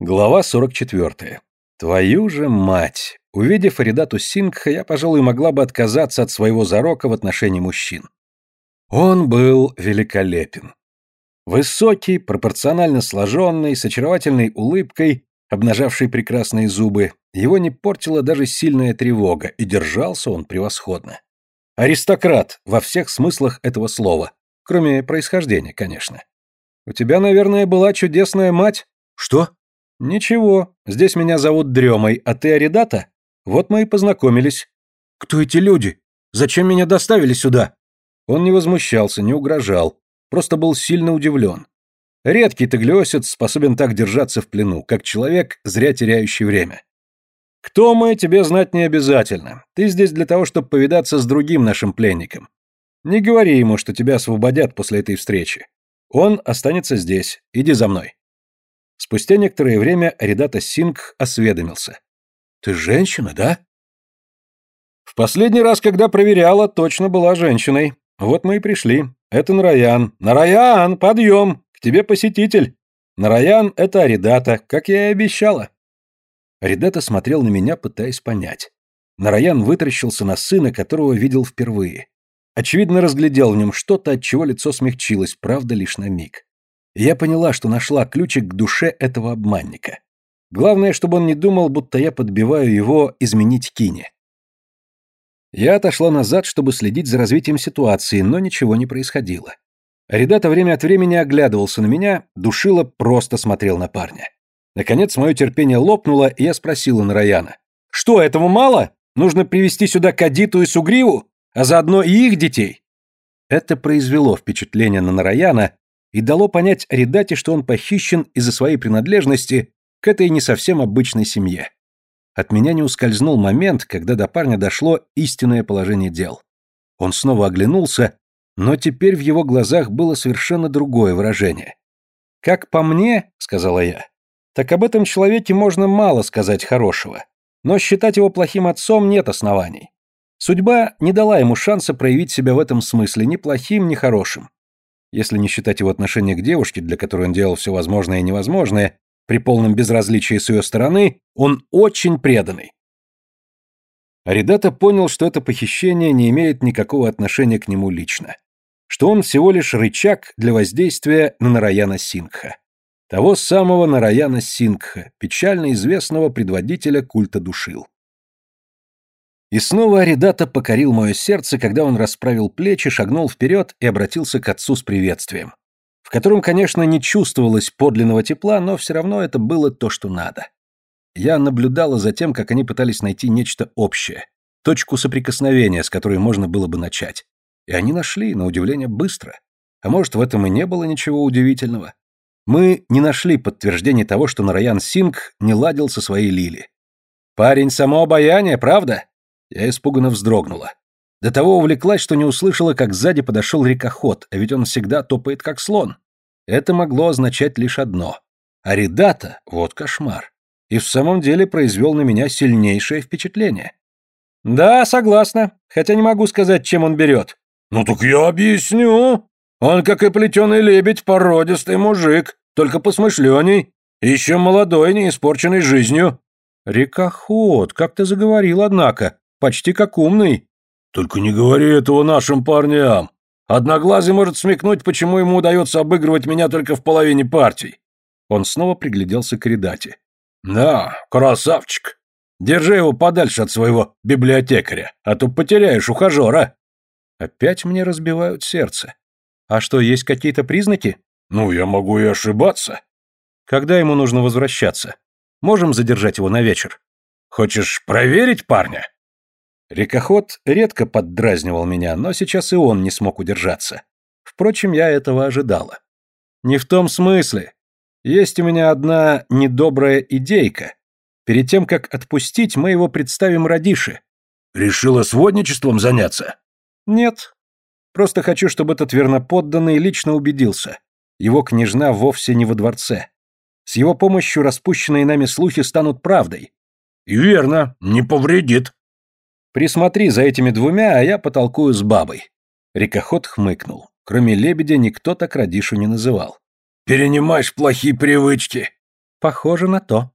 Глава 44. Твою же мать! Увидев Аридату Сингха, я, пожалуй, могла бы отказаться от своего зарока в отношении мужчин. Он был великолепен. Высокий, пропорционально сложенный, с очаровательной улыбкой, обнажавший прекрасные зубы, его не портила даже сильная тревога, и держался он превосходно. Аристократ во всех смыслах этого слова, кроме происхождения, конечно. У тебя, наверное, была чудесная мать? Что? «Ничего, здесь меня зовут Дремой, а ты Аридата? Вот мы и познакомились». «Кто эти люди? Зачем меня доставили сюда?» Он не возмущался, не угрожал, просто был сильно удивлен. Редкий таглиосец способен так держаться в плену, как человек, зря теряющий время. «Кто мы, тебе знать не обязательно. Ты здесь для того, чтобы повидаться с другим нашим пленником. Не говори ему, что тебя освободят после этой встречи. Он останется здесь. Иди за мной». Спустя некоторое время Аридата Сингх осведомился. «Ты женщина, да?» «В последний раз, когда проверяла, точно была женщиной. Вот мы и пришли. Это Нараян. Нараян, подъем! К тебе посетитель. Нараян — это Аридата, как я и обещала». Аридата смотрел на меня, пытаясь понять. Нараян вытаращился на сына, которого видел впервые. Очевидно, разглядел в нем что-то, от чего лицо смягчилось, правда, лишь на миг я поняла, что нашла ключик к душе этого обманника. Главное, чтобы он не думал, будто я подбиваю его изменить Кине. Я отошла назад, чтобы следить за развитием ситуации, но ничего не происходило. Редата время от времени оглядывался на меня, душило, просто смотрел на парня. Наконец, мое терпение лопнуло, и я спросила Нараяна. «Что, этого мало? Нужно привести сюда Кадиту и Сугриву, а заодно и их детей?» Это произвело впечатление на Нараяна, и дало понять Аридате, что он похищен из-за своей принадлежности к этой не совсем обычной семье. От меня не ускользнул момент, когда до парня дошло истинное положение дел. Он снова оглянулся, но теперь в его глазах было совершенно другое выражение. «Как по мне, — сказала я, — так об этом человеке можно мало сказать хорошего, но считать его плохим отцом нет оснований. Судьба не дала ему шанса проявить себя в этом смысле ни плохим, ни хорошим. Если не считать его отношения к девушке, для которой он делал все возможное и невозможное, при полном безразличии с ее стороны, он очень преданный. Аридата понял, что это похищение не имеет никакого отношения к нему лично, что он всего лишь рычаг для воздействия на Нараяна Сингха. Того самого Нараяна Сингха, печально известного предводителя культа душил. И снова Аридата покорил мое сердце, когда он расправил плечи, шагнул вперед и обратился к отцу с приветствием, в котором, конечно, не чувствовалось подлинного тепла, но все равно это было то, что надо. Я наблюдала за тем, как они пытались найти нечто общее, точку соприкосновения, с которой можно было бы начать. И они нашли, на удивление, быстро. А может, в этом и не было ничего удивительного. Мы не нашли подтверждения того, что Нараян Синг не ладил со своей Лили. Парень само обаяние, правда? Я испуганно вздрогнула. До того увлеклась, что не услышала, как сзади подошел рекоход, а ведь он всегда топает как слон. Это могло означать лишь одно. Аридата — вот кошмар. И в самом деле произвел на меня сильнейшее впечатление. «Да, согласна, хотя не могу сказать, чем он берет». «Ну так я объясню. Он, как и плетеный лебедь, породистый мужик, только посмышленей, еще молодой, не испорченный жизнью». «Рекоход, как ты заговорил, однако. Почти как умный. Только не говори этого нашим парням. Одноглазый может смекнуть, почему ему удается обыгрывать меня только в половине партий. Он снова пригляделся к Редате. Да, красавчик. Держи его подальше от своего библиотекаря, а то потеряешь ухажера. Опять мне разбивают сердце. А что, есть какие-то признаки? Ну, я могу и ошибаться. Когда ему нужно возвращаться? Можем задержать его на вечер? Хочешь проверить парня? Рекоход редко поддразнивал меня, но сейчас и он не смог удержаться. Впрочем, я этого ожидала. Не в том смысле. Есть у меня одна недобрая идейка. Перед тем, как отпустить, мы его представим Радише. Решила сводничеством заняться? Нет. Просто хочу, чтобы этот верноподданный лично убедился. Его княжна вовсе не во дворце. С его помощью распущенные нами слухи станут правдой. И верно, не повредит. Присмотри за этими двумя, а я потолкую с бабой. Рекоход хмыкнул. Кроме лебедя никто так Радишу не называл. Перенимаешь плохие привычки. Похоже на то.